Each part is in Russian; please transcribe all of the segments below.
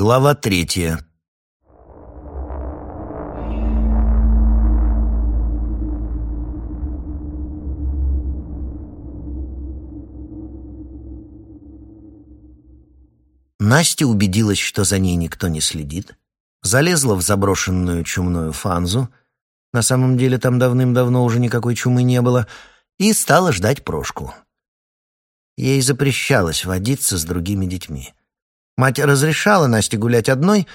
Глава третья. Настя убедилась, что за ней никто не следит, залезла в заброшенную чумную фанзу, на самом деле там давным-давно уже никакой чумы не было, и стала ждать Прошку. Ей запрещалось водиться с другими детьми. Мать разрешала Насте гулять одной,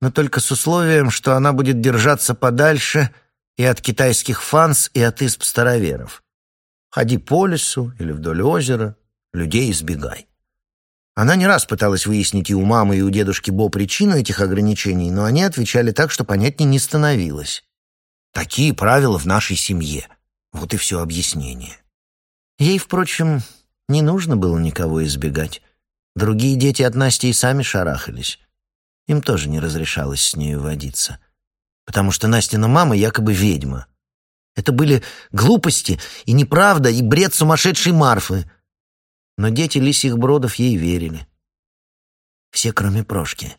но только с условием, что она будет держаться подальше и от китайских фанс, и от исп староверов. Ходи по лесу или вдоль озера, людей избегай. Она не раз пыталась выяснить и у мамы, и у дедушки Бо причину этих ограничений, но они отвечали так, что понятнее не становилось. Такие правила в нашей семье. Вот и все объяснение. Ей, впрочем, не нужно было никого избегать. Другие дети от Насти и сами шарахались. Им тоже не разрешалось с нею водиться. Потому что Настина мама якобы ведьма. Это были глупости и неправда, и бред сумасшедшей Марфы. Но дети лисьих бродов ей верили. Все, кроме Прошки.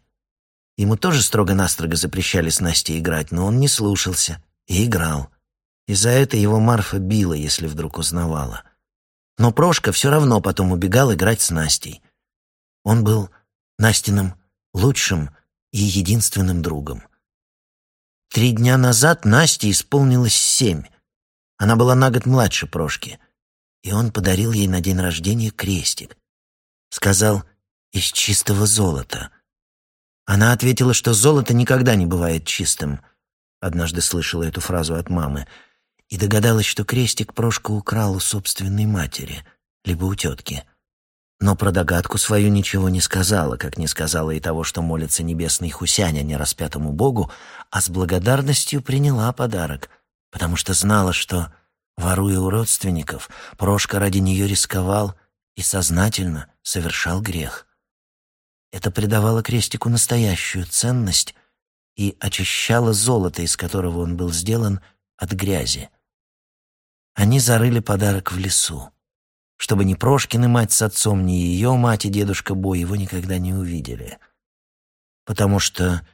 Ему тоже строго-настрого запрещали с Настей играть, но он не слушался и играл. И за это его Марфа била, если вдруг узнавала. Но Прошка все равно потом убегал играть с Настей. Он был Настиным лучшим и единственным другом. Три дня назад Насте исполнилось семь. Она была на год младше Прошки, и он подарил ей на день рождения крестик. Сказал «из чистого золота». Она ответила, что золото никогда не бывает чистым. Однажды слышала эту фразу от мамы и догадалась, что крестик Прошка украл у собственной матери, либо у тетки — но про догадку свою ничего не сказала, как не сказала и того, что молится небесный Хусянь, а не распятому Богу, а с благодарностью приняла подарок, потому что знала, что, воруя у родственников, Прошка ради нее рисковал и сознательно совершал грех. Это придавало крестику настоящую ценность и очищало золото, из которого он был сделан, от грязи. Они зарыли подарок в лесу чтобы ни Прошкины мать с отцом, ни ее мать и дедушка Бой его никогда не увидели. Потому что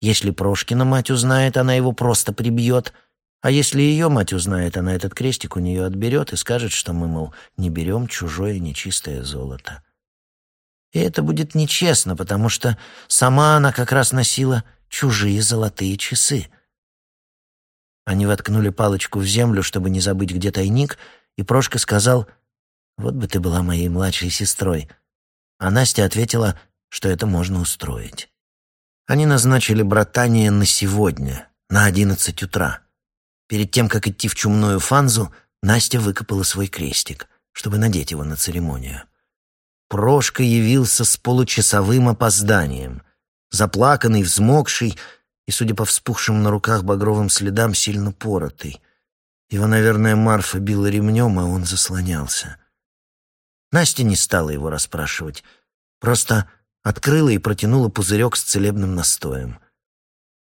если Прошкина мать узнает, она его просто прибьет, а если ее мать узнает, она этот крестик у нее отберет и скажет, что мы, мол, не берем чужое нечистое золото. И это будет нечестно, потому что сама она как раз носила чужие золотые часы. Они воткнули палочку в землю, чтобы не забыть, где тайник, и Прошка сказал — вот бы ты была моей младшей сестрой. А Настя ответила, что это можно устроить. Они назначили братание на сегодня, на одиннадцать утра. Перед тем, как идти в чумную фанзу, Настя выкопала свой крестик, чтобы надеть его на церемонию. Прошка явился с получасовым опозданием, заплаканный, взмокший и, судя по вспухшим на руках багровым следам, сильно поротый. Его, наверное, Марфа била ремнем, а он заслонялся. Настя не стала его расспрашивать, просто открыла и протянула пузырек с целебным настоем.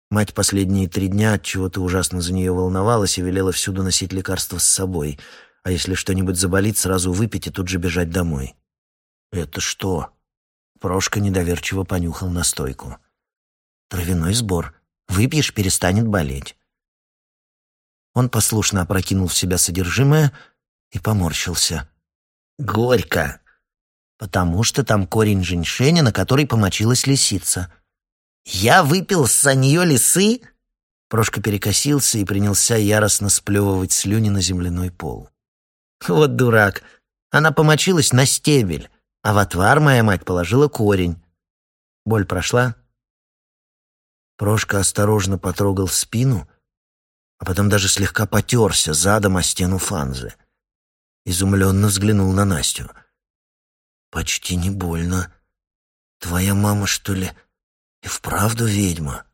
Мать последние три дня от чего-то ужасно за нее волновалась и велела всюду носить лекарства с собой, а если что-нибудь заболит, сразу выпить и тут же бежать домой. «Это что?» Прошка недоверчиво понюхал настойку. «Травяной сбор. Выпьешь, перестанет болеть». Он послушно опрокинул в себя содержимое и поморщился. Горько. Потому что там корень женьшеня, на который помочилась лисица. Я выпил с нее лисы? Прошка перекосился и принялся яростно сплевывать слюни на земляной пол. Вот дурак. Она помочилась на стебель, а в отвар моя мать положила корень. Боль прошла? Прошка осторожно потрогал спину, а потом даже слегка потерся задом о стену фанзы изумленно взглянул на Настю. «Почти не больно. Твоя мама, что ли, и вправду ведьма?»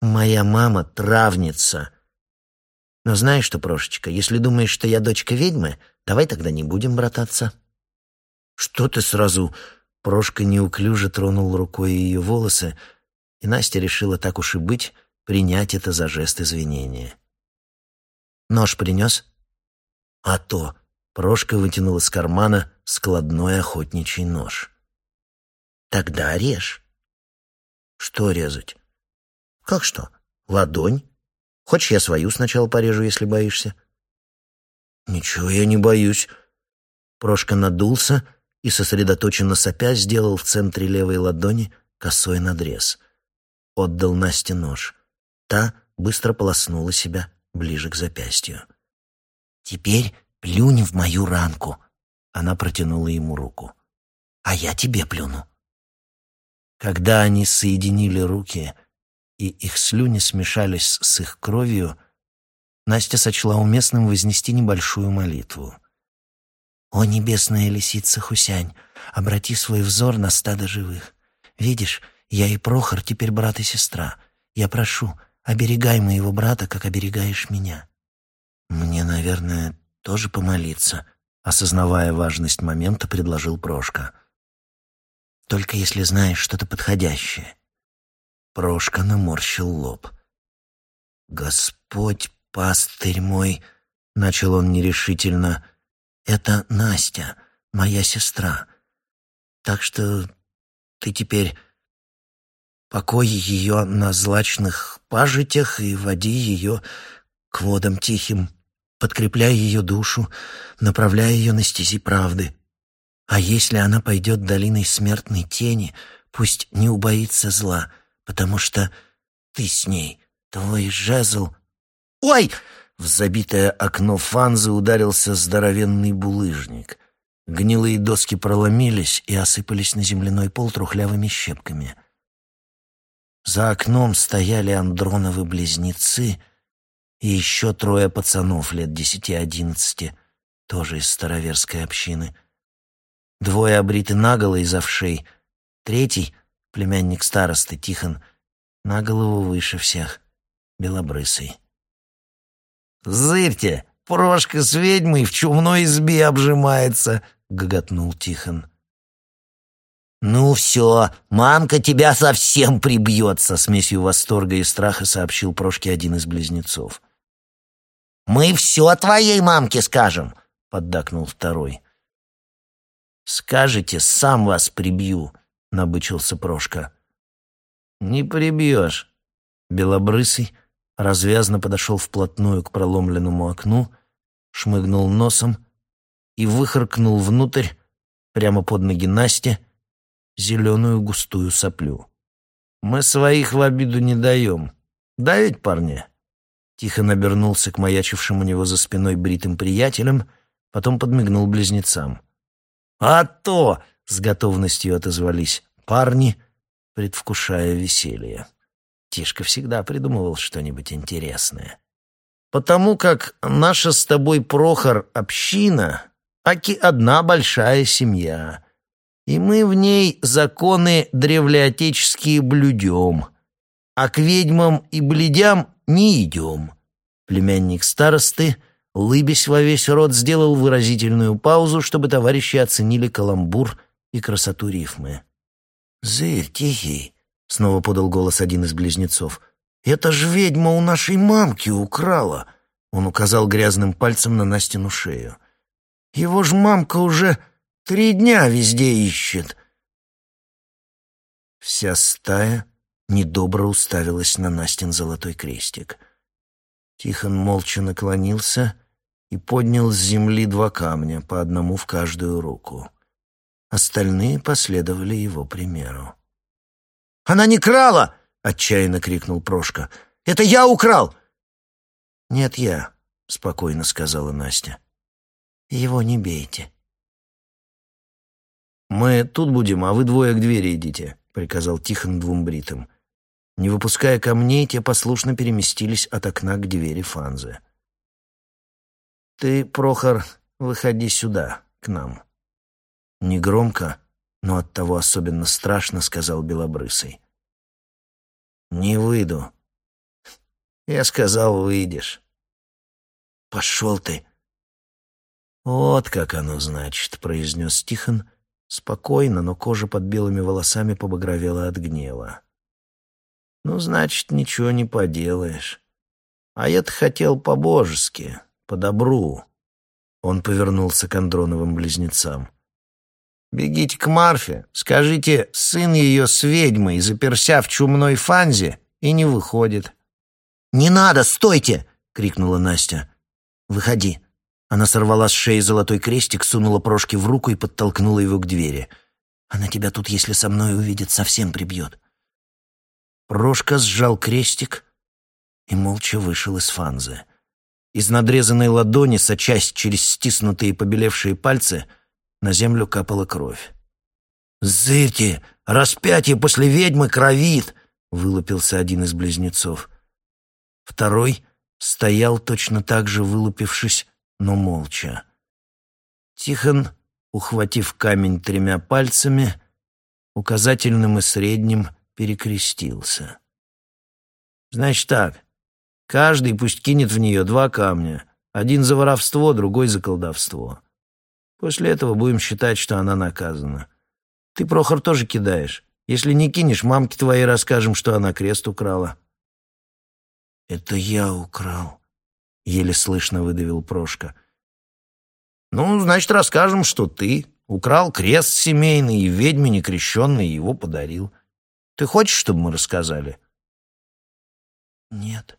«Моя мама — травница. Но знаешь что, Прошечка, если думаешь, что я дочка ведьмы, давай тогда не будем брататься». «Что ты сразу...» Прошка неуклюже тронул рукой ее волосы, и Настя решила так уж и быть, принять это за жест извинения. «Нож принес?» А то Прошка вытянул из кармана складной охотничий нож. «Тогда режь». Что резать? Как что? Ладонь? Хочешь, я свою сначала порежу, если боишься? Ничего я не боюсь. Прошка надулся и, сосредоточенно сопя, сделал в центре левой ладони косой надрез. Отдал Насте нож. Та быстро полоснула себя ближе к запястью. «Теперь плюнь в мою ранку», — она протянула ему руку. «А я тебе плюну». Когда они соединили руки, и их слюни смешались с их кровью, Настя сочла уместным вознести небольшую молитву. «О, небесная лисица Хусянь, обрати свой взор на стадо живых. Видишь, я и Прохор теперь брат и сестра. Я прошу, оберегай моего брата, как оберегаешь меня». «Мне, наверное, тоже помолиться», — осознавая важность момента, предложил Прошка. Только если знаешь что-то подходящее. Прошка наморщил лоб. «Господь, пастырь мой!» — начал он нерешительно. «Это Настя, моя сестра. Так что ты теперь покой ее на злачных пажитях и води ее к водам тихим, подкрепляй ее душу, направляя ее на стези правды. А если она пойдет долиной смертной тени, пусть не убоится зла, потому что ты с ней, твой жезл... Ой! В забитое окно фанзы ударился здоровенный булыжник. Гнилые доски проломились и осыпались на земляной пол трухлявыми щепками. За окном стояли Андроновы близнецы и еще трое пацанов лет десяти-одиннадцати, тоже из староверской общины — Двое обриты наголо из овшей. Третий, племянник старосты, Тихон, на голову выше всех, белобрысый. «Зырьте, Прошка с ведьмой в чумной избе обжимается!» — гоготнул Тихон. «Ну все, мамка тебя совсем прибьет!» — со смесью восторга и страха сообщил Прошке один из близнецов. «Мы все твоей мамке скажем!» — поддакнул второй. «Скажете, сам вас прибью», — набычился Прошка. «Не прибьешь». Белобрысый развязно подошел вплотную к проломленному окну, шмыгнул носом и выхаркнул внутрь, прямо под ноги Насте, зеленую густую соплю. «Мы своих в обиду не даем. Да ведь, парни?» Тихо набернулся к маячившим у него за спиной бритым приятелям, потом подмигнул близнецам. «А то!» — с готовностью отозвались парни, предвкушая веселье. Тишка всегда придумывал что-нибудь интересное. «Потому как наша с тобой, Прохор, община, аки одна большая семья, и мы в ней законы древлеотеческие блюдем, а к ведьмам и бледям не идем». Племянник старосты — лыбясь во весь рот, сделал выразительную паузу, чтобы товарищи оценили каламбур и красоту рифмы. «Зырь, тихий!» — снова подал голос один из близнецов. «Это ж ведьма у нашей мамки украла!» Он указал грязным пальцем на Настину шею. «Его ж мамка уже три дня везде ищет!» Вся стая недобро уставилась на Настин золотой крестик. Тихон молча наклонился и поднял с земли два камня, по одному в каждую руку. Остальные последовали его примеру. «Она не крала!» — отчаянно крикнул Прошка. «Это я украл!» «Нет, я», — спокойно сказала Настя. «Его не бейте». «Мы тут будем, а вы двое к двери идите», — приказал Тихон двум бритым. Не выпуская камней, те послушно переместились от окна к двери Фанзы. «Ты, Прохор, выходи сюда, к нам». Негромко, но оттого особенно страшно, сказал Белобрысый. «Не выйду». «Я сказал, выйдешь». «Пошел ты». «Вот как оно значит», — произнес Тихон, спокойно, но кожа под белыми волосами побагровела от гнева. «Ну, значит, ничего не поделаешь. А я-то хотел по-божески» по добру. Он повернулся к Андроновым близнецам. Бегите к Марфе, скажите, сын ее с ведьмой, заперся в чумной фанзе, и не выходит». «Не надо, стойте!» — крикнула Настя. «Выходи». Она сорвала с шеи золотой крестик, сунула Прошке в руку и подтолкнула его к двери. «Она тебя тут, если со мной увидит, совсем прибьет». Прошка сжал крестик и молча вышел из фанзы. Из надрезанной ладони, сочась через стиснутые побелевшие пальцы, на землю капала кровь. «Зырьте! Распятие после ведьмы кровит!» — вылупился один из близнецов. Второй стоял точно так же, вылупившись, но молча. Тихон, ухватив камень тремя пальцами, указательным и средним перекрестился. «Значит так, каждый пусть кинет в нее два камня, один за воровство, другой за колдовство. После этого будем считать, что она наказана. Ты, Прохор, тоже кидаешь. Если не кинешь, мамке твоей расскажем, что она крест украла». «Это я украл», — еле слышно выдавил Прошка. «Ну, значит, расскажем, что ты украл крест семейный и ведьме некрещенный его подарил. Ты хочешь, чтобы мы рассказали?» «Нет».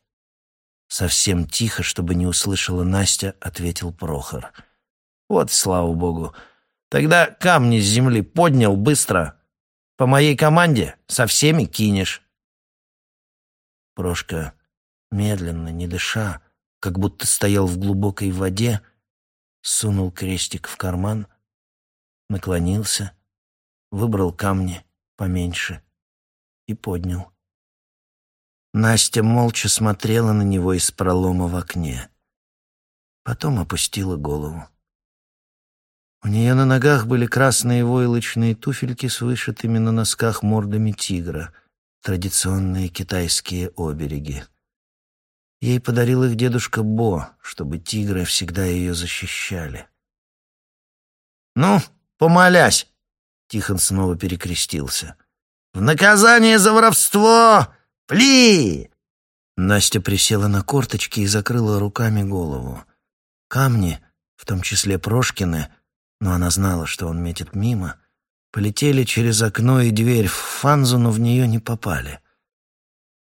Совсем тихо, чтобы не услышала Настя, ответил Прохор. «Вот, слава богу. Тогда камни с земли поднял быстро. По моей команде со всеми кинешь». Прошка медленно, не дыша, как будто стоял в глубокой воде, сунул крестик в карман, наклонился, выбрал камни поменьше и поднял. Настя молча смотрела на него из пролома в окне. Потом опустила голову. У нее на ногах были красные войлочные туфельки с вышитыми на носках мордами тигра, традиционные китайские обереги. Ей подарил их дедушка Бо, чтобы тигры всегда ее защищали. «Ну, помолясь!» — Тихон снова перекрестился. «В наказание за воровство! Пли!» Настя присела на корточки и закрыла руками голову. Камни, в том числе Прошкины, но она знала, что он метит мимо, полетели через окно и дверь в фанзу, но в нее не попали —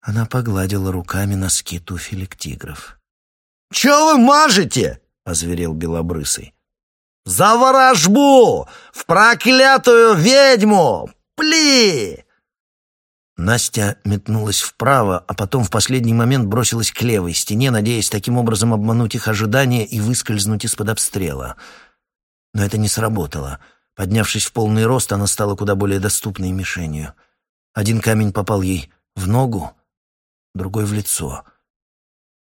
она погладила руками носки туфелек тигров. «Чего вы мажете?» — озверел Белобрысый. «За ворожбу! В проклятую ведьму! Пли!» Настя метнулась вправо, а потом в последний момент бросилась к левой стене, надеясь таким образом обмануть их ожидания и выскользнуть из-под обстрела. Но это не сработало. Поднявшись в полный рост, она стала куда более доступной мишенью. Один камень попал ей в ногу, другой в лицо.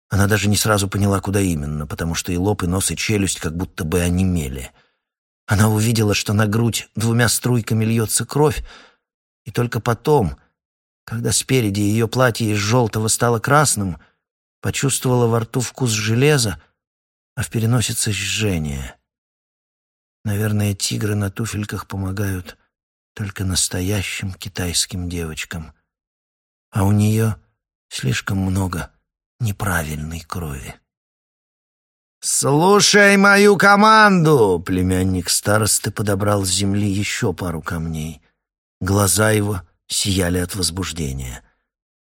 Она даже не сразу поняла, куда именно, потому что и лоб, и нос, и челюсть как будто бы онемели. Она увидела, что на грудь двумя струйками льется кровь, и только потом, когда спереди ее платье из желтого стало красным, почувствовала во рту вкус железа, а в переносице жжение. Наверное, тигры на туфельках помогают только настоящим китайским девочкам. А у нее Слишком много неправильной крови. «Слушай мою команду!» Племянник старосты подобрал с земли еще пару камней. Глаза его сияли от возбуждения.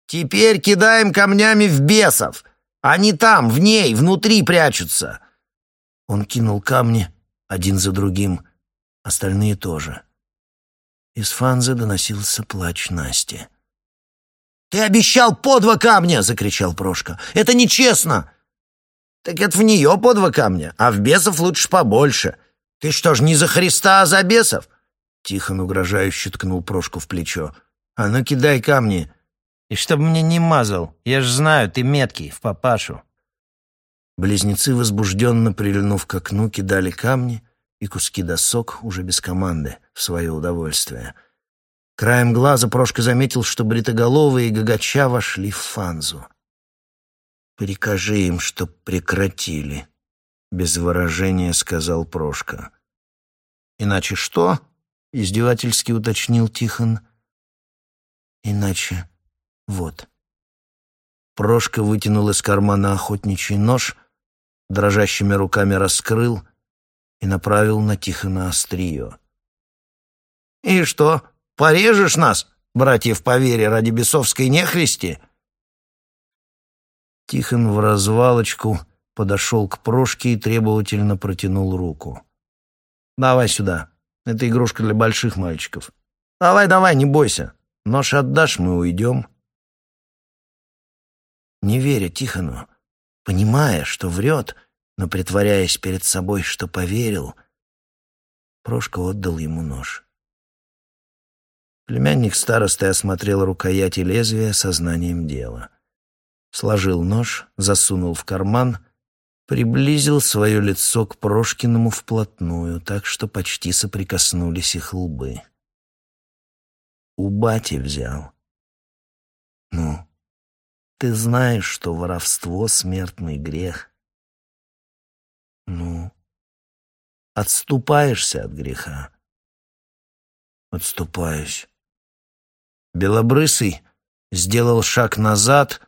«Теперь кидаем камнями в бесов! Они там, в ней, внутри прячутся!» Он кинул камни один за другим, остальные тоже. Из фанзы доносился плач Насти. «Ты обещал по два камня!» — закричал Прошка. «Это нечестно!» «Так это в нее по два камня, а в бесов лучше побольше. Ты что ж, не за Христа, а за бесов?» Тихон угрожающе ткнул Прошку в плечо. «А ну кидай камни!» «И чтоб мне не мазал, я ж знаю, ты меткий, в папашу!» Близнецы, возбужденно прильнув к окну, кидали камни и куски досок уже без команды, в свое удовольствие — Краем глаза Прошка заметил, что бритоголовые и гагача вошли в фанзу. «Прикажи им, чтоб прекратили», — без выражения сказал Прошка. «Иначе что?» — издевательски уточнил Тихон. «Иначе вот». Прошка вытянул из кармана охотничий нож, дрожащими руками раскрыл и направил на Тихона острие. И что, порежешь нас, братьев по вере, ради бесовской нехристи?» Тихон в развалочку подошел к Прошке и требовательно протянул руку. «Давай сюда. Это игрушка для больших мальчиков. Давай, давай, не бойся. Нож отдашь, мы уйдем». Не веря Тихону, понимая, что врет, но притворяясь перед собой, что поверил, Прошка отдал ему нож. Племянник старосты осмотрел рукоять и лезвие сознанием дела. Сложил нож, засунул в карман, приблизил свое лицо к Прошкиному вплотную, так что почти соприкоснулись их лбы. У бати взял. Ну, ты знаешь, что воровство — смертный грех. Ну, отступаешься от греха. Отступаюсь. Белобрысый сделал шаг назад,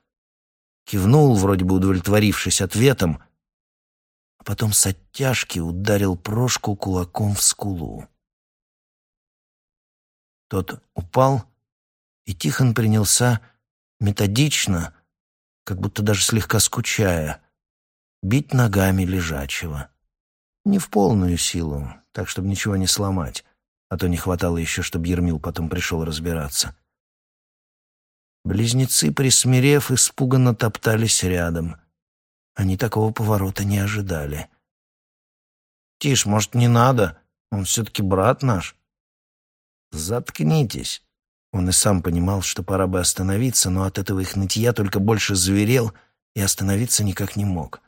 кивнул, вроде бы удовлетворившись ответом, а потом с оттяжки ударил Прошку кулаком в скулу. Тот упал, и Тихон принялся методично, как будто даже слегка скучая, бить ногами лежачего. Не в полную силу, так, чтобы ничего не сломать, а то не хватало еще, чтобы Ермил потом пришел разбираться. Близнецы, присмирев, испуганно топтались рядом. Они такого поворота не ожидали. «Тише, может, не надо? Он все-таки брат наш». «Заткнитесь». Он и сам понимал, что пора бы остановиться, но от этого их нытья только больше зверел и остановиться никак не мог.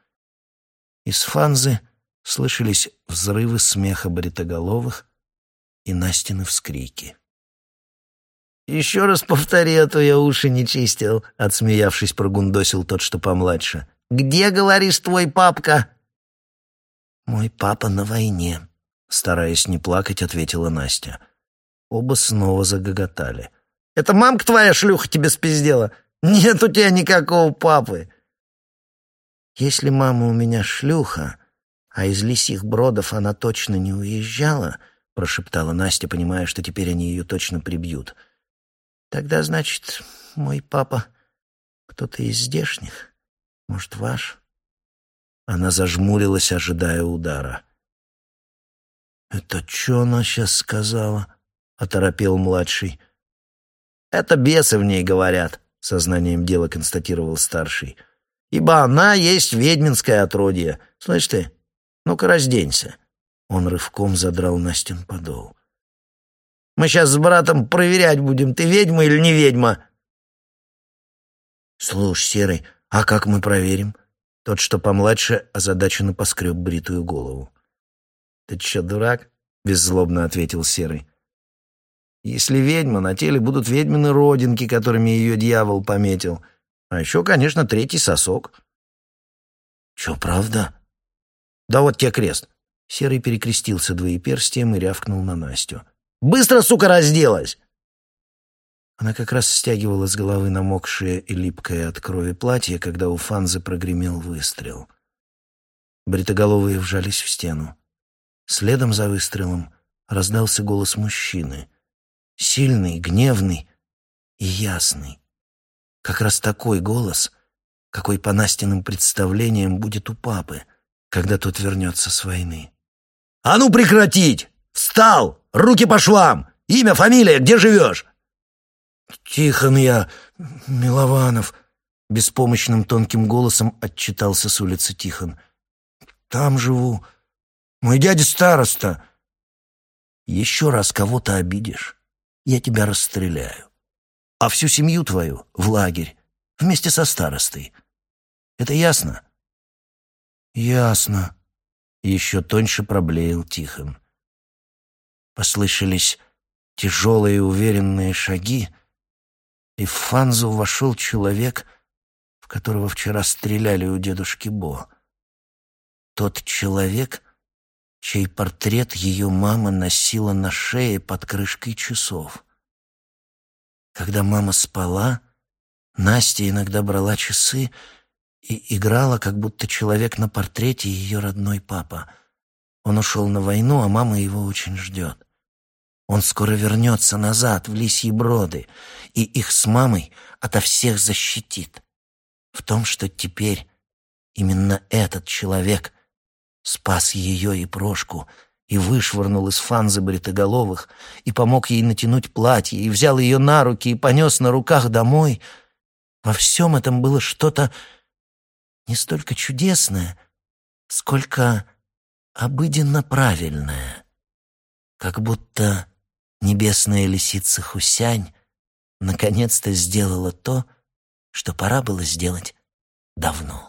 Из фанзы слышались взрывы смеха бритоголовых и Настины вскрики. «Еще раз повтори, а то я уши не чистил», — отсмеявшись, прогундосил тот, что помладше. «Где, говоришь, твой папка?» «Мой папа на войне», — стараясь не плакать, ответила Настя. Оба снова загоготали. «Это мамка твоя шлюха тебе спиздела? Нет у тебя никакого папы!» «Если мама у меня шлюха, а из лисих бродов она точно не уезжала», — прошептала Настя, понимая, что теперь они ее точно прибьют. «Тогда, значит, мой папа кто-то из здешних? Может, ваш?» Она зажмурилась, ожидая удара. «Это что она сейчас сказала?» Оторопел младший. «Это бесы в ней говорят», — сознанием дела констатировал старший. «Ибо она есть ведьминское отродье. Слышь ты, ну-ка разденься». Он рывком задрал Настин подол. «Мы сейчас с братом проверять будем, ты ведьма или не ведьма». «Слушай, Серый, а как мы проверим?» Тот, что помладше, озадаченно поскреб бритую голову. «Ты чё, дурак?» — беззлобно ответил Серый. Если ведьма, на теле будут ведьмины родинки, которыми ее дьявол пометил. А еще, конечно, третий сосок. Че, правда? Да вот тебе крест. Серый перекрестился двоеперстием и рявкнул на Настю. «Быстро, сука, разделась!» Она как раз стягивала с головы намокшее и липкое от крови платье, когда у Фанзы прогремел выстрел. Бритоголовые вжались в стену. Следом за выстрелом раздался голос мужчины — Сильный, гневный и ясный. Как раз такой голос, какой по Настиным представлениям будет у папы, когда тот вернется с войны. «А ну прекратить! Встал! Руки по швам! Имя, фамилия, где живешь?» «Тихон я, Милованов», — беспомощным тонким голосом отчитался с улицы Тихон. «Там живу. Мой дядя староста». «Еще раз кого-то обидишь, я тебя расстреляю. А всю семью твою в лагерь, вместе со старостой. Это ясно?» «Ясно», — еще тоньше проблеял Тихон. Послышались тяжелые уверенные шаги, и в Фанзу вошел человек, в которого вчера стреляли у дедушки Бо. Тот человек — чей портрет ее мама носила на шее под крышкой часов. Когда мама спала, Настя иногда брала часы и играла, как будто человек на портрете ее родной папа. Он ушел на войну, а мама его очень ждет. Он скоро вернется назад, в лисьи броды, и их с мамой ото всех защитит. В том, что теперь именно этот человек спас ее и Прошку и вышвырнул из фанзы бритоголовых, и помог ей натянуть платье, и взял ее на руки и понес на руках домой. Во всем этом было что-то не столько чудесное, сколько обыденно правильное. Как будто небесная лисица Хусянь наконец-то сделала то, что пора было сделать давно.